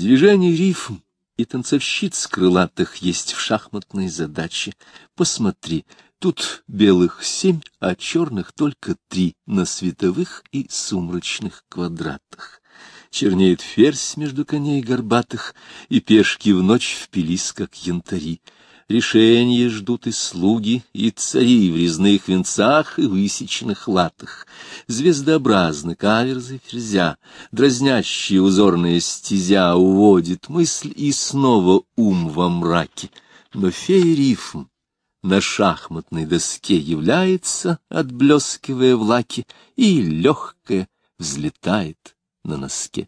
Движение рифм и танцовщиц крылатых есть в шахматной задаче. Посмотри, тут белых семь, а черных только три на световых и сумрачных квадратах. Чернеет ферзь между коней горбатых, и пешки в ночь впились, как янтари. Решения ждут и слуги, и цари в резных венцах и высеченных латах. Звездообразны каверзы ферзя, дразнящие узорные стезя уводит мысль и снова ум во мраке. Но фея рифм на шахматной доске является, отблескивая в лаке, и легкая взлетает на носке.